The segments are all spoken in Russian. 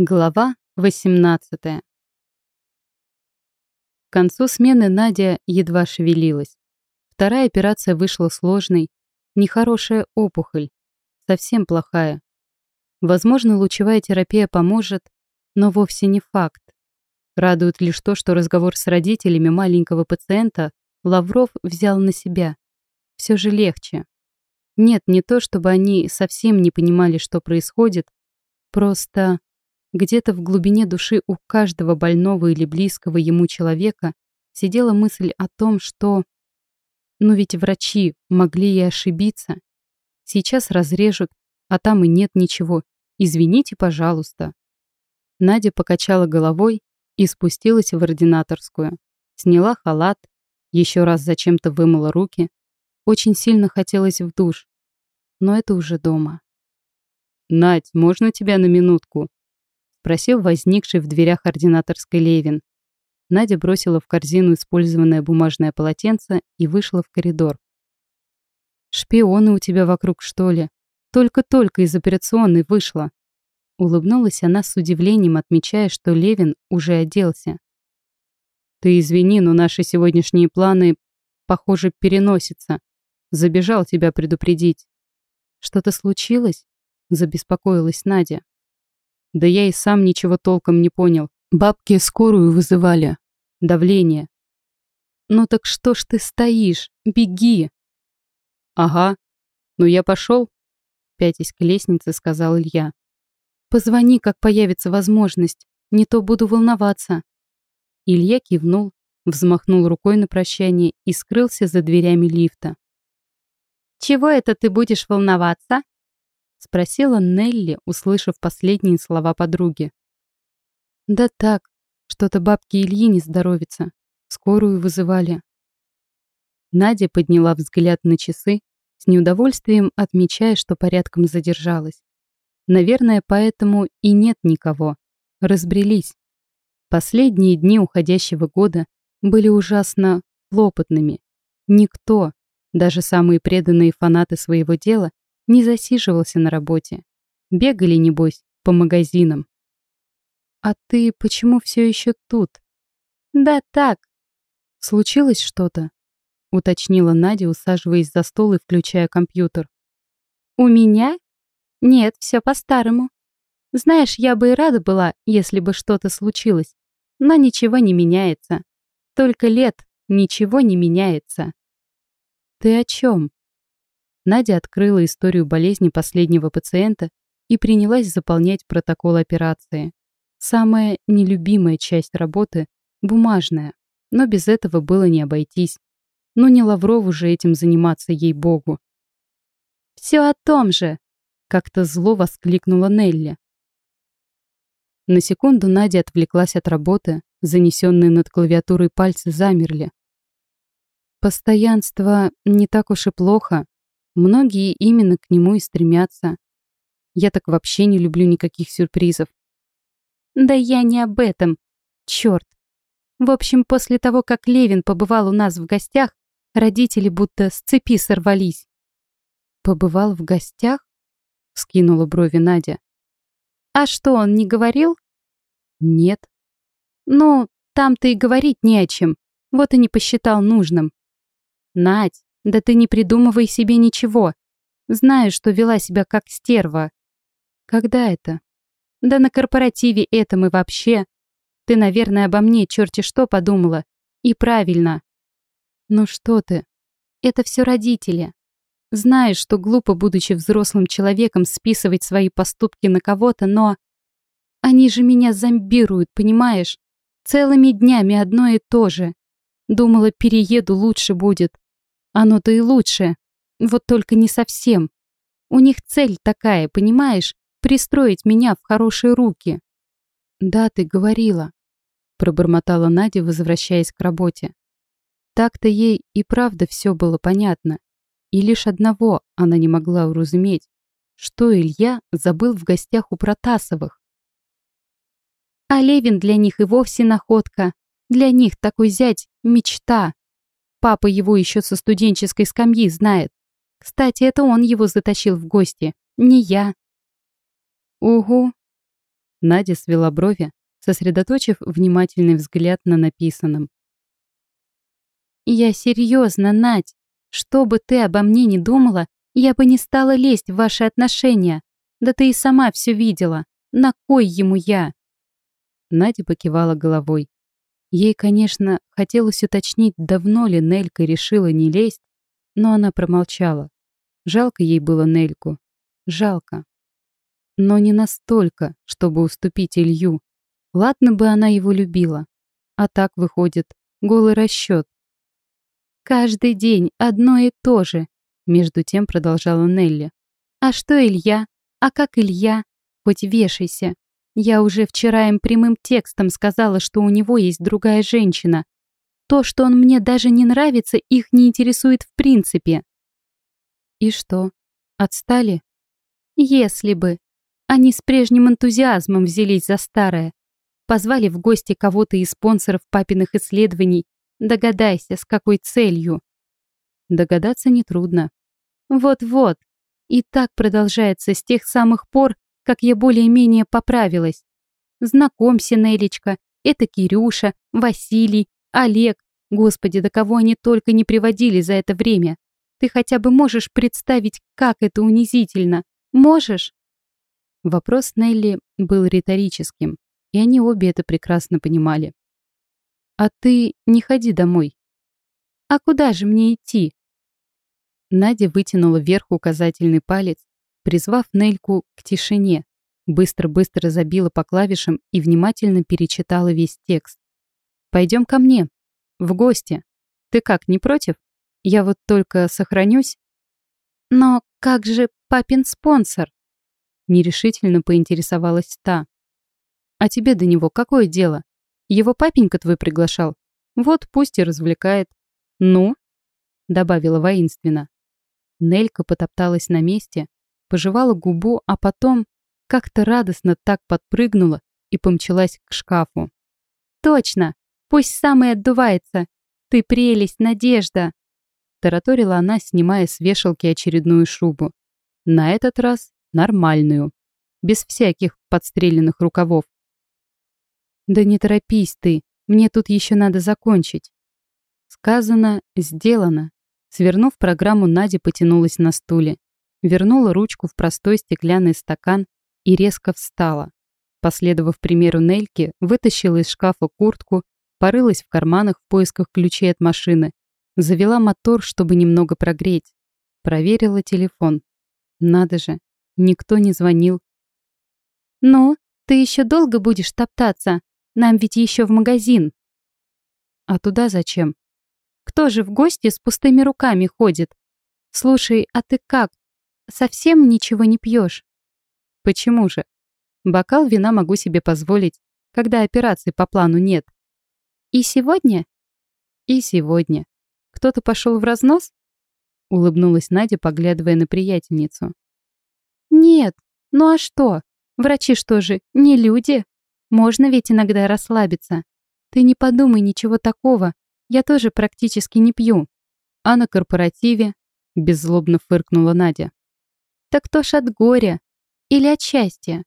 Глава 18 К концу смены Надя едва шевелилась. Вторая операция вышла сложной. Нехорошая опухоль. Совсем плохая. Возможно, лучевая терапия поможет, но вовсе не факт. Радует лишь то, что разговор с родителями маленького пациента Лавров взял на себя. Все же легче. Нет, не то, чтобы они совсем не понимали, что происходит. Просто где-то в глубине души у каждого больного или близкого ему человека сидела мысль о том, что... Ну ведь врачи могли и ошибиться. Сейчас разрежут, а там и нет ничего. Извините, пожалуйста. Надя покачала головой и спустилась в ординаторскую. Сняла халат, еще раз зачем-то вымыла руки. Очень сильно хотелось в душ. Но это уже дома. «Надь, можно тебя на минутку?» Спросил возникший в дверях ординаторской Левин. Надя бросила в корзину использованное бумажное полотенце и вышла в коридор. «Шпионы у тебя вокруг, что ли? Только-только из операционной вышла». Улыбнулась она с удивлением, отмечая, что Левин уже оделся. «Ты извини, но наши сегодняшние планы, похоже, переносятся. Забежал тебя предупредить». «Что-то случилось?» – забеспокоилась Надя. Да я и сам ничего толком не понял. Бабки скорую вызывали. Давление. Ну так что ж ты стоишь? Беги. Ага. Ну я пошел. Пятясь к лестнице, сказал Илья. Позвони, как появится возможность. Не то буду волноваться. Илья кивнул, взмахнул рукой на прощание и скрылся за дверями лифта. «Чего это ты будешь волноваться?» Спросила Нелли, услышав последние слова подруги. «Да так, что-то бабке Ильи не здоровится. Скорую вызывали». Надя подняла взгляд на часы, с неудовольствием отмечая, что порядком задержалась. Наверное, поэтому и нет никого. Разбрелись. Последние дни уходящего года были ужасно хлопотными. Никто, даже самые преданные фанаты своего дела, не засиживался на работе. Бегали, небось, по магазинам. «А ты почему все еще тут?» «Да так». «Случилось что-то?» — уточнила Надя, усаживаясь за стол и включая компьютер. «У меня? Нет, все по-старому. Знаешь, я бы и рада была, если бы что-то случилось. Но ничего не меняется. Только лет ничего не меняется». «Ты о чем?» Надя открыла историю болезни последнего пациента и принялась заполнять протокол операции. Самая нелюбимая часть работы – бумажная, но без этого было не обойтись. Но не Лаврову же этим заниматься, ей-богу. «Все о том же!» – как-то зло воскликнула Нелли. На секунду Надя отвлеклась от работы, занесенные над клавиатурой пальцы замерли. Постоянство не так уж и плохо, Многие именно к нему и стремятся. Я так вообще не люблю никаких сюрпризов. Да я не об этом. Черт. В общем, после того, как Левин побывал у нас в гостях, родители будто с цепи сорвались. «Побывал в гостях?» — скинула брови Надя. «А что, он не говорил?» «Нет». «Ну, там-то и говорить не о чем. Вот и не посчитал нужным». «Надь, да ты не придумывай себе ничего. Знаю, что вела себя как стерва. Когда это? Да на корпоративе этом и вообще. Ты, наверное, обо мне черти что подумала. И правильно. Ну что ты? Это все родители. Знаешь, что глупо, будучи взрослым человеком, списывать свои поступки на кого-то, но... Они же меня зомбируют, понимаешь? Целыми днями одно и то же. Думала, перееду, лучше будет. Оно-то и лучше. Вот только не совсем. У них цель такая, понимаешь? Пристроить меня в хорошие руки. Да, ты говорила. Пробормотала Надя, возвращаясь к работе. Так-то ей и правда все было понятно. И лишь одного она не могла уразуметь, что Илья забыл в гостях у Протасовых. А Левин для них и вовсе находка. Для них такой зять — мечта. Папа его еще со студенческой скамьи знает. Кстати, это он его затащил в гости, не я. Угу. Надя свела брови, сосредоточив внимательный взгляд на написанном. «Я серьезно, Надь. Что бы ты обо мне ни думала, я бы не стала лезть в ваши отношения. Да ты и сама все видела. На кой ему я?» Надя покивала головой. Ей, конечно, хотелось уточнить, давно ли Нелька решила не лезть, но она промолчала. Жалко ей было Нельку. Жалко. Но не настолько, чтобы уступить Илью. Ладно бы она его любила. А так выходит, голый расчет. «Каждый день одно и то же», — между тем продолжала Нелли. «А что Илья? А как Илья? Хоть вешайся. Я уже вчера им прямым текстом сказала, что у него есть другая женщина. То, что он мне даже не нравится, их не интересует в принципе. И что? Отстали? Если бы. Они с прежним энтузиазмом взялись за старое. Позвали в гости кого-то из спонсоров папиных исследований. Догадайся, с какой целью. Догадаться нетрудно. Вот-вот. И так продолжается с тех самых пор, как я более-менее поправилась. Знакомься, Нелечка, это Кирюша, Василий, Олег. Господи, до кого они только не приводили за это время. Ты хотя бы можешь представить, как это унизительно? Можешь?» Вопрос Нелли был риторическим, и они обе это прекрасно понимали. «А ты не ходи домой». «А куда же мне идти?» Надя вытянула вверх указательный палец, призвав Нельку к тишине, быстро-быстро забила по клавишам и внимательно перечитала весь текст. «Пойдем ко мне. В гости. Ты как, не против?» Я вот только сохранюсь. Но как же папин спонсор? Нерешительно поинтересовалась та. А тебе до него какое дело? Его папенька твой приглашал. Вот пусть и развлекает. Ну? Добавила воинственно. Нелька потопталась на месте, пожевала губу, а потом как-то радостно так подпрыгнула и помчалась к шкафу. «Точно! Пусть сам и отдувается! Ты прелесть, Надежда!» тараторила она, снимая с вешалки очередную шубу. На этот раз нормальную, без всяких подстреленных рукавов. «Да не торопись ты, мне тут еще надо закончить». Сказано, сделано. Свернув программу, Надя потянулась на стуле, вернула ручку в простой стеклянный стакан и резко встала. Последовав примеру Нельки, вытащила из шкафа куртку, порылась в карманах в поисках ключей от машины Завела мотор, чтобы немного прогреть. Проверила телефон. Надо же, никто не звонил. «Ну, ты еще долго будешь топтаться? Нам ведь еще в магазин». «А туда зачем?» «Кто же в гости с пустыми руками ходит? Слушай, а ты как? Совсем ничего не пьешь?» «Почему же? Бокал вина могу себе позволить, когда операции по плану нет». «И сегодня?» «И сегодня. Кто-то пошел в разнос? Улыбнулась Надя, поглядывая на приятельницу. Нет, ну а что? Врачи что же, не люди? Можно ведь иногда расслабиться. Ты не подумай ничего такого. Я тоже практически не пью. А на корпоративе? Беззлобно фыркнула Надя. Так кто ж от горя? Или от счастья?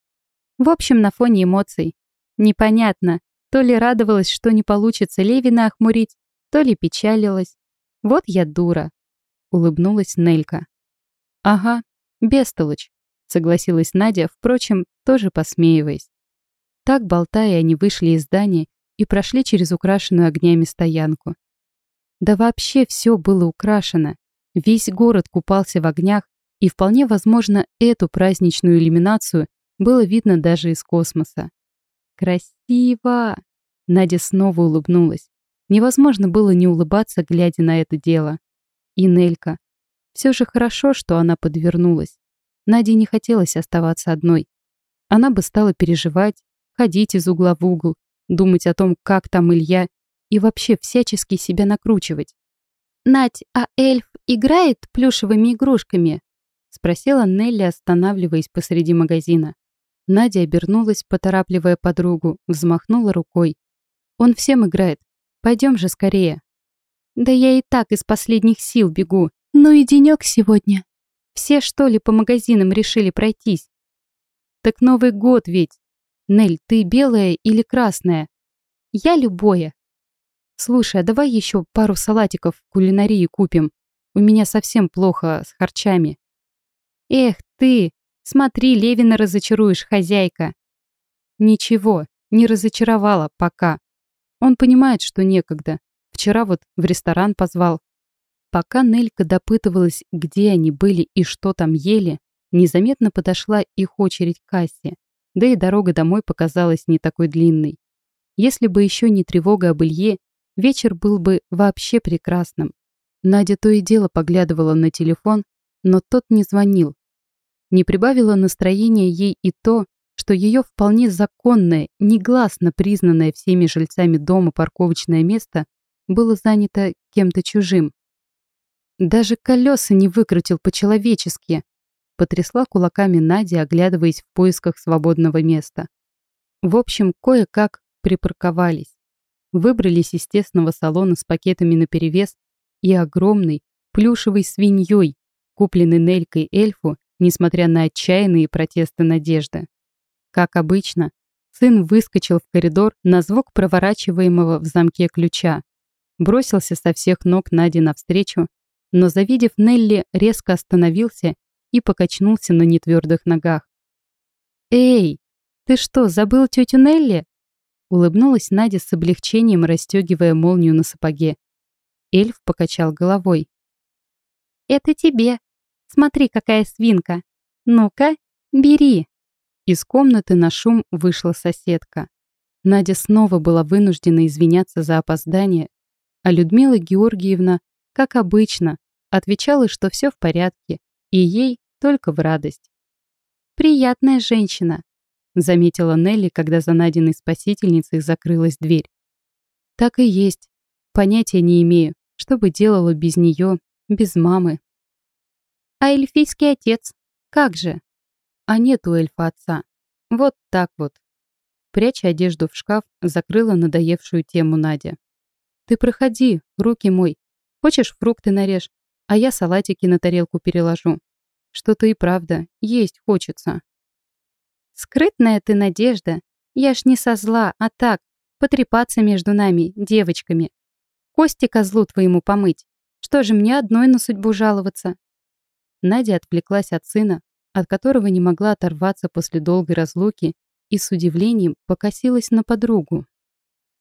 В общем, на фоне эмоций. Непонятно, то ли радовалась, что не получится Левина охмурить, то ли печалилась. Вот я дура, улыбнулась Нелька. Ага, бестолочь, согласилась Надя, впрочем, тоже посмеиваясь. Так, болтая, они вышли из здания и прошли через украшенную огнями стоянку. Да вообще все было украшено. Весь город купался в огнях, и вполне возможно, эту праздничную иллюминацию было видно даже из космоса. «Красиво!» Надя снова улыбнулась. Невозможно было не улыбаться, глядя на это дело. И Нелька. Все же хорошо, что она подвернулась. Наде не хотелось оставаться одной. Она бы стала переживать, ходить из угла в угол, думать о том, как там Илья, и вообще всячески себя накручивать. «Надь, а эльф играет плюшевыми игрушками?» Спросила Нелли, останавливаясь посреди магазина. Надя обернулась, поторапливая подругу, взмахнула рукой. «Он всем играет, Пойдем же скорее. Да я и так из последних сил бегу. Ну и денек сегодня. Все что ли по магазинам решили пройтись? Так Новый год ведь. Нель, ты белая или красная? Я любое. Слушай, а давай еще пару салатиков в кулинарии купим. У меня совсем плохо с харчами. Эх ты, смотри, Левина разочаруешь, хозяйка. Ничего, не разочаровала пока. Он понимает, что некогда. Вчера вот в ресторан позвал. Пока Нелька допытывалась, где они были и что там ели, незаметно подошла их очередь к кассе, да и дорога домой показалась не такой длинной. Если бы еще не тревога об Илье, вечер был бы вообще прекрасным. Надя то и дело поглядывала на телефон, но тот не звонил. Не прибавило настроения ей и то, что ее вполне законное, негласно признанное всеми жильцами дома парковочное место было занято кем-то чужим. Даже колеса не выкрутил по-человечески. Потрясла кулаками Надя, оглядываясь в поисках свободного места. В общем, кое-как припарковались. Выбрались из тесного салона с пакетами наперевес и огромной плюшевой свиньей, купленной Нелькой эльфу, несмотря на отчаянные протесты Надежды. Как обычно, сын выскочил в коридор на звук проворачиваемого в замке ключа, бросился со всех ног Наде навстречу но, завидев Нелли, резко остановился и покачнулся на нетвердых ногах. «Эй, ты что, забыл тетю Нелли?» Улыбнулась Надя с облегчением, расстегивая молнию на сапоге. Эльф покачал головой. «Это тебе. Смотри, какая свинка. Ну-ка, бери». Из комнаты на шум вышла соседка. Надя снова была вынуждена извиняться за опоздание, а Людмила Георгиевна как обычно, отвечала, что все в порядке, и ей только в радость. «Приятная женщина», — заметила Нелли, когда за Надиной спасительницей закрылась дверь. «Так и есть. Понятия не имею, что бы делала без нее, без мамы». «А эльфийский отец? Как же?» «А нет у эльфа отца. Вот так вот». Пряча одежду в шкаф, закрыла надоевшую тему Надя. «Ты проходи, руки мой, Хочешь, фрукты нарежь, а я салатики на тарелку переложу. Что-то и правда, есть хочется. Скрытная ты, Надежда. Я ж не со зла, а так, потрепаться между нами, девочками. Кости козлу твоему помыть. Что же мне одной на судьбу жаловаться? Надя отвлеклась от сына, от которого не могла оторваться после долгой разлуки, и с удивлением покосилась на подругу.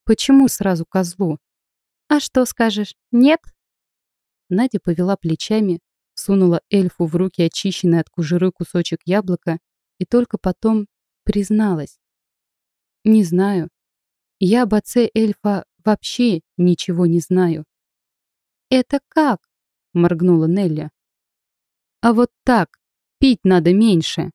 Почему сразу козлу? А что скажешь, нет? Надя повела плечами, сунула эльфу в руки очищенный от кожуры кусочек яблока и только потом призналась. «Не знаю. Я об отце эльфа вообще ничего не знаю». «Это как?» — моргнула Нелли. «А вот так. Пить надо меньше».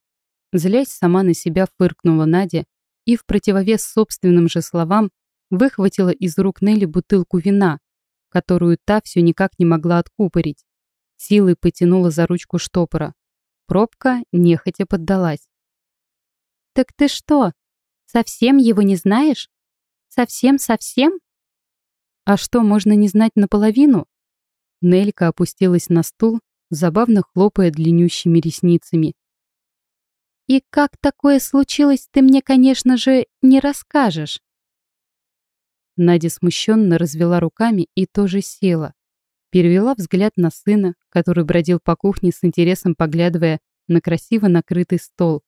Злясь сама на себя фыркнула Надя и в противовес собственным же словам выхватила из рук Нелли бутылку вина, которую та все никак не могла откупорить. Силой потянула за ручку штопора. Пробка нехотя поддалась. «Так ты что, совсем его не знаешь? Совсем-совсем?» «А что, можно не знать наполовину?» Нелька опустилась на стул, забавно хлопая длиннющими ресницами. «И как такое случилось, ты мне, конечно же, не расскажешь». Надя смущенно развела руками и тоже села. Перевела взгляд на сына, который бродил по кухне с интересом, поглядывая на красиво накрытый стол.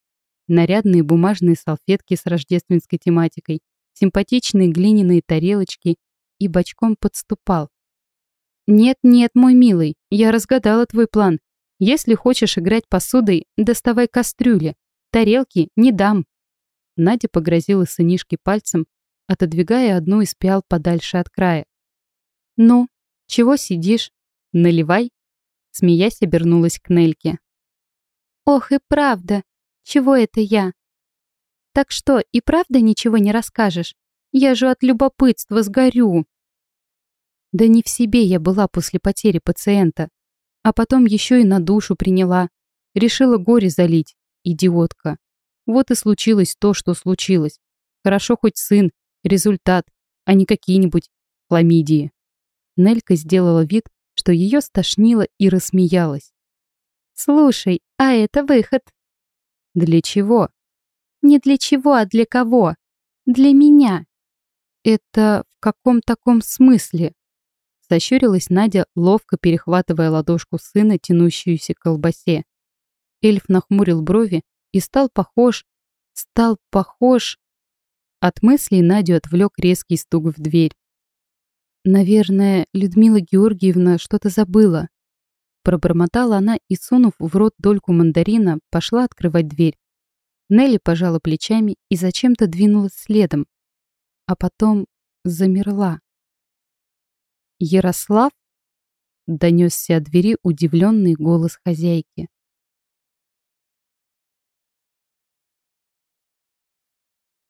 Нарядные бумажные салфетки с рождественской тематикой, симпатичные глиняные тарелочки и бочком подступал. «Нет-нет, мой милый, я разгадала твой план. Если хочешь играть посудой, доставай кастрюли. Тарелки не дам». Надя погрозила сынишке пальцем, отодвигая одну из пиал подальше от края. «Ну, чего сидишь? Наливай!» Смеясь, обернулась к Нельке. «Ох и правда! Чего это я? Так что, и правда ничего не расскажешь? Я же от любопытства сгорю!» Да не в себе я была после потери пациента. А потом еще и на душу приняла. Решила горе залить, идиотка. Вот и случилось то, что случилось. Хорошо хоть сын, результат, а не какие-нибудь хламидии. Нелька сделала вид, что ее стошнило и рассмеялась. «Слушай, а это выход». «Для чего?» Не для чего, а для кого? Для меня. Это в каком таком смысле? Сощурилась Надя, ловко перехватывая ладошку сына, тянущуюся к колбасе. Эльф нахмурил брови и стал похож, стал похож... От мыслей Надю отвлек резкий стук в дверь. «Наверное, Людмила Георгиевна что-то забыла». Пробормотала она и, сунув в рот дольку мандарина, пошла открывать дверь. Нелли пожала плечами и зачем-то двинулась следом, а потом замерла. «Ярослав?» — донесся от двери удивленный голос хозяйки.